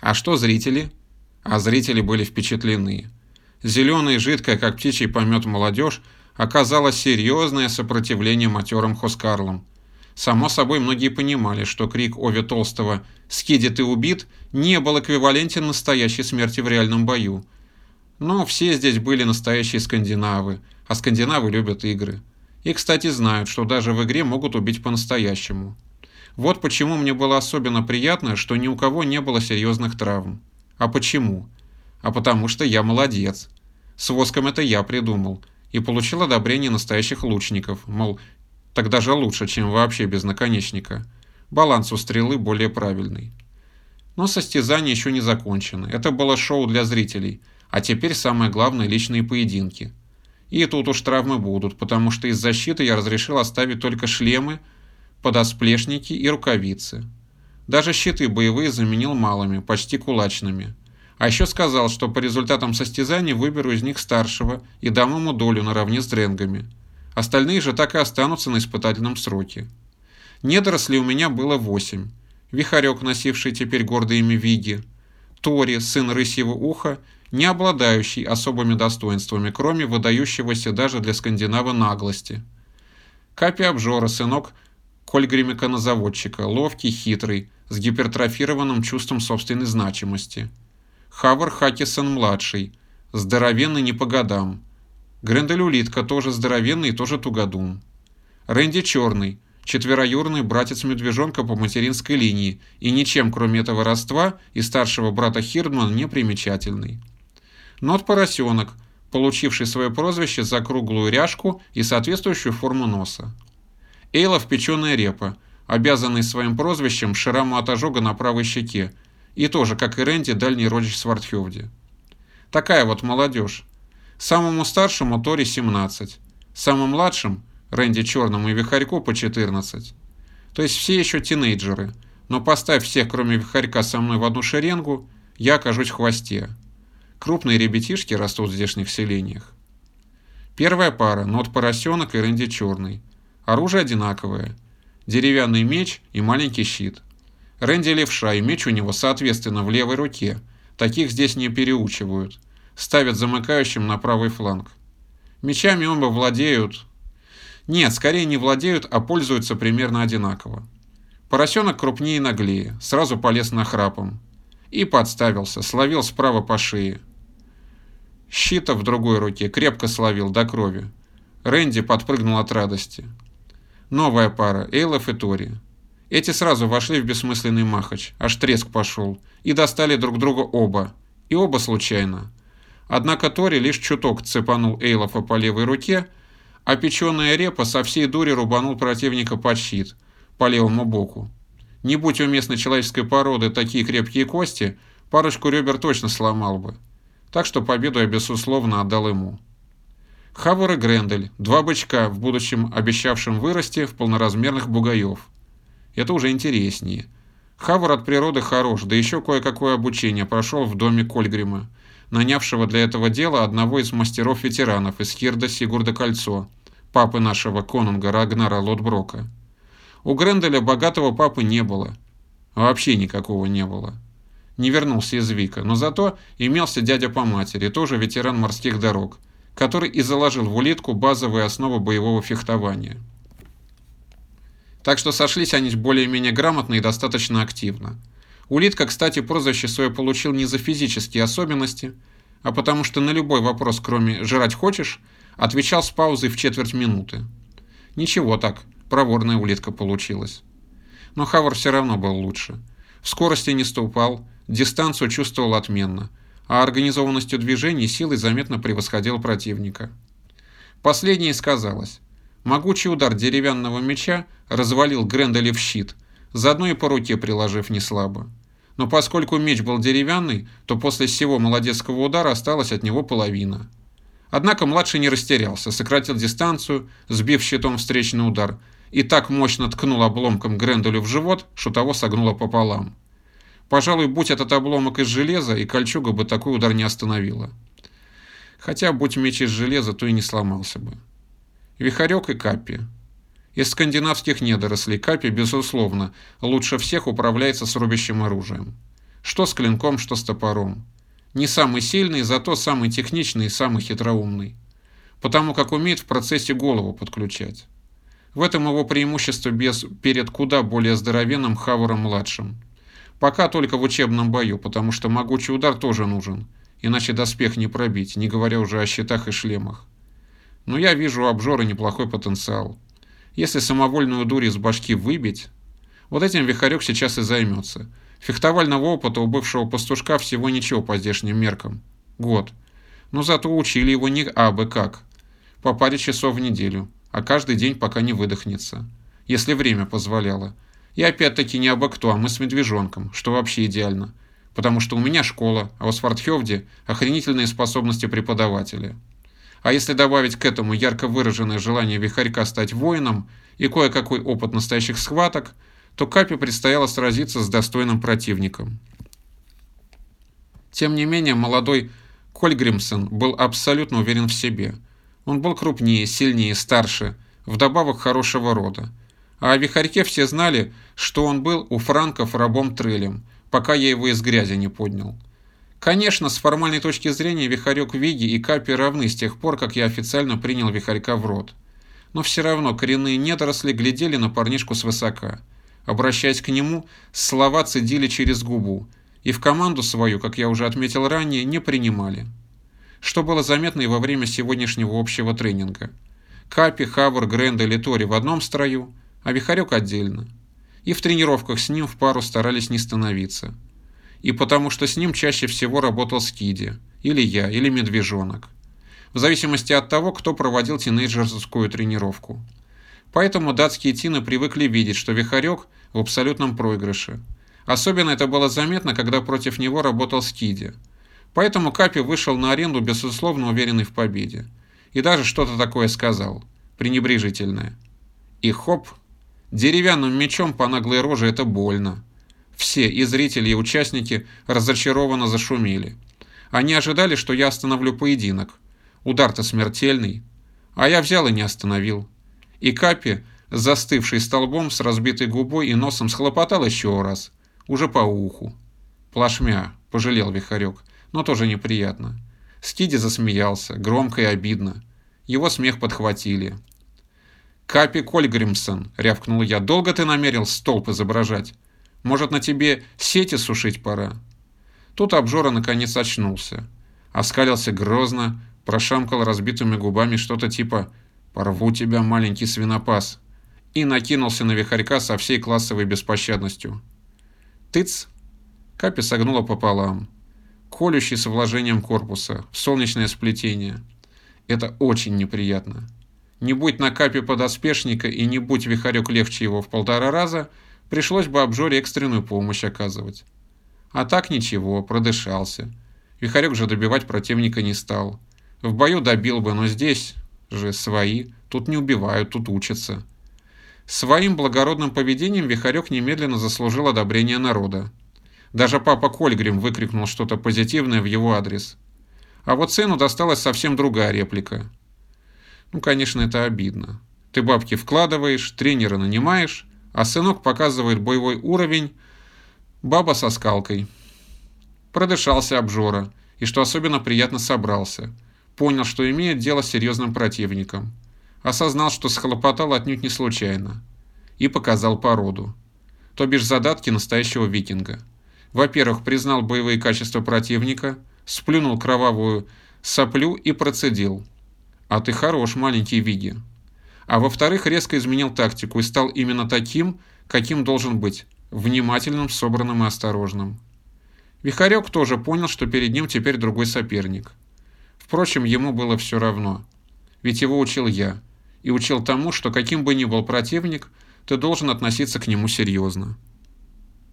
А что зрители? А зрители были впечатлены. Зеленая, жидкая, как птичий помет молодежь, оказала серьезное сопротивление матерым хоскарлам. Само собой, многие понимали, что крик Ови Толстого «Скиди, ты убит!» не был эквивалентен настоящей смерти в реальном бою. Но все здесь были настоящие скандинавы, а скандинавы любят игры. И, кстати, знают, что даже в игре могут убить по-настоящему. Вот почему мне было особенно приятно, что ни у кого не было серьезных травм. А почему? А потому что я молодец. С воском это я придумал. И получил одобрение настоящих лучников, мол, так даже лучше, чем вообще без наконечника. Баланс у стрелы более правильный. Но состязания еще не закончены. Это было шоу для зрителей, а теперь самое главное – личные поединки. И тут уж травмы будут, потому что из защиты я разрешил оставить только шлемы, подосплешники и рукавицы. Даже щиты боевые заменил малыми, почти кулачными. А еще сказал, что по результатам состязаний выберу из них старшего и дам ему долю наравне с дренгами. Остальные же так и останутся на испытательном сроке. Недорослей у меня было восемь. Вихарек, носивший теперь гордое имя Виги. Тори, сын рысьего уха, не обладающий особыми достоинствами, кроме выдающегося даже для скандинава наглости. Капи Обжора, сынок Кольгримика-назаводчика, ловкий, хитрый, с гипертрофированным чувством собственной значимости. Хавар Хакисон-младший, здоровенный не по годам, Грендель Улитка тоже здоровенный и тоже тугодум. Рэнди Черный, четвероюрный братец медвежонка по материнской линии и ничем, кроме этого родства и старшего брата Хирдман, не примечательный. Нот Поросенок, получивший свое прозвище за круглую ряжку и соответствующую форму носа. Эйлов Печеная Репа, обязанный своим прозвищем шраму от ожога на правой щеке, и тоже, как и Рэнди, дальний родич Свардхевди. Такая вот молодежь. Самому старшему Тори 17, самым младшим Рэнди Черному и Вихарьку по 14. То есть все еще тинейджеры, но поставь всех, кроме Вихарька, со мной в одну шеренгу, я окажусь в хвосте. Крупные ребятишки растут в здешних селениях. Первая пара – Нот Поросенок и Рэнди Черный. Оружие одинаковое. Деревянный меч и маленький щит. Рэнди левша, и меч у него, соответственно, в левой руке. Таких здесь не переучивают ставят замыкающим на правый фланг. Мечами оба владеют... Нет, скорее не владеют, а пользуются примерно одинаково. Поросенок крупнее и наглее, сразу полез на храпом. И подставился, словил справа по шее. Щита в другой руке крепко словил до крови. Рэнди подпрыгнул от радости. Новая пара, Эйлов и Тори. Эти сразу вошли в бессмысленный махач, аж треск пошел, и достали друг друга оба. И оба случайно. Однако Тори лишь чуток цепанул Эйлофа по левой руке, а печеная репа со всей дури рубанул противника под щит, по левому боку. Не будь у местной человеческой породы такие крепкие кости, парочку ребер точно сломал бы. Так что победу я безусловно отдал ему. Хавар и Грендель, два бычка, в будущем обещавшим вырасти в полноразмерных бугаев. Это уже интереснее. Хавар от природы хорош, да еще кое-какое обучение прошел в доме Кольгрима нанявшего для этого дела одного из мастеров-ветеранов из Хирда Сигурда Кольцо, папы нашего конунга Рагнара Лотброка. У Гренделя богатого папы не было. Вообще никакого не было. Не вернулся из Вика, но зато имелся дядя по матери, тоже ветеран морских дорог, который и заложил в улитку базовые основы боевого фехтования. Так что сошлись они более-менее грамотно и достаточно активно. Улитка, кстати, прозвище свое получил не за физические особенности, а потому что на любой вопрос, кроме «жрать хочешь?», отвечал с паузой в четверть минуты. Ничего так, проворная улитка получилась. Но Хавар все равно был лучше. В скорости не ступал, дистанцию чувствовал отменно, а организованностью движений силой заметно превосходил противника. Последнее сказалось. Могучий удар деревянного меча развалил Гренделя в щит – заодно и по руке приложив неслабо. Но поскольку меч был деревянный, то после всего молодецкого удара осталась от него половина. Однако младший не растерялся, сократил дистанцию, сбив щитом встречный удар, и так мощно ткнул обломком Гренделю в живот, что того согнуло пополам. Пожалуй, будь этот обломок из железа, и кольчуга бы такой удар не остановила. Хотя, будь меч из железа, то и не сломался бы. Вихарек и Капи. Из скандинавских недорослей Капи, безусловно, лучше всех управляется с рубящим оружием. Что с клинком, что с топором. Не самый сильный, зато самый техничный и самый хитроумный. Потому как умеет в процессе голову подключать. В этом его преимущество без, перед куда более здоровенным Хаваром-младшим. Пока только в учебном бою, потому что могучий удар тоже нужен, иначе доспех не пробить, не говоря уже о щитах и шлемах. Но я вижу у обжора неплохой потенциал. Если самовольную дурь из башки выбить, вот этим Вихарек сейчас и займется. Фехтовального опыта у бывшего пастушка всего ничего по здешним меркам. Год. Но зато учили его не абы как. По паре часов в неделю, а каждый день пока не выдохнется. Если время позволяло. И опять-таки не абы кто, а мы с медвежонком, что вообще идеально. Потому что у меня школа, а у Свардхевди охренительные способности преподавателя. А если добавить к этому ярко выраженное желание Вихарька стать воином и кое-какой опыт настоящих схваток, то Капе предстояло сразиться с достойным противником. Тем не менее, молодой Кольгримсон был абсолютно уверен в себе. Он был крупнее, сильнее, старше, вдобавок хорошего рода. А о Вихарьке все знали, что он был у франков рабом-трелем, пока я его из грязи не поднял. Конечно, с формальной точки зрения Вихарек Виги и Капи равны с тех пор, как я официально принял Вихарька в рот. Но все равно коренные недоросли глядели на парнишку свысока. Обращаясь к нему, слова цедили через губу, и в команду свою, как я уже отметил ранее, не принимали. Что было заметно и во время сегодняшнего общего тренинга. Капи, Хавр, Гренда и Литори в одном строю, а Вихарек отдельно. И в тренировках с ним в пару старались не становиться и потому что с ним чаще всего работал Скиди, или я, или Медвежонок, в зависимости от того, кто проводил тинейджерскую тренировку. Поэтому датские тины привыкли видеть, что Вихарек в абсолютном проигрыше. Особенно это было заметно, когда против него работал Скиди. Поэтому Капи вышел на аренду безусловно уверенный в победе. И даже что-то такое сказал, пренебрежительное. И хоп, деревянным мечом по наглой роже это больно. Все, и зрители, и участники, разочарованно зашумели. Они ожидали, что я остановлю поединок. Удар-то смертельный. А я взял и не остановил. И Капи, застывший столбом с разбитой губой и носом, схлопотал еще раз. Уже по уху. Плашмя, пожалел Вихарек, но тоже неприятно. Скиди засмеялся, громко и обидно. Его смех подхватили. «Капи Кольгримсон!» — рявкнул я. «Долго ты намерил столб изображать?» Может, на тебе сети сушить пора?» Тут обжора наконец очнулся. Оскалился грозно, прошамкал разбитыми губами что-то типа «Порву тебя, маленький свинопас!» и накинулся на вихарька со всей классовой беспощадностью. «Тыц!» Капи согнула пополам. Колющий с вложением корпуса, солнечное сплетение. Это очень неприятно. Не будь на капе подоспешника и не будь вихарек легче его в полтора раза – Пришлось бы обжоре экстренную помощь оказывать. А так ничего, продышался. Вихарек же добивать противника не стал. В бою добил бы, но здесь же свои. Тут не убивают, тут учатся. Своим благородным поведением Вихарек немедленно заслужил одобрение народа. Даже папа Кольгрим выкрикнул что-то позитивное в его адрес. А вот сыну досталась совсем другая реплика. Ну, конечно, это обидно. Ты бабки вкладываешь, тренера нанимаешь, а сынок показывает боевой уровень, баба со скалкой. Продышался обжора, и что особенно приятно собрался. Понял, что имеет дело с серьезным противником. Осознал, что схлопотал отнюдь не случайно. И показал породу. То бишь задатки настоящего викинга. Во-первых, признал боевые качества противника, сплюнул кровавую соплю и процедил. «А ты хорош, маленький Виги» а во-вторых, резко изменил тактику и стал именно таким, каким должен быть, внимательным, собранным и осторожным. Вихарек тоже понял, что перед ним теперь другой соперник. Впрочем, ему было все равно, ведь его учил я, и учил тому, что каким бы ни был противник, ты должен относиться к нему серьезно.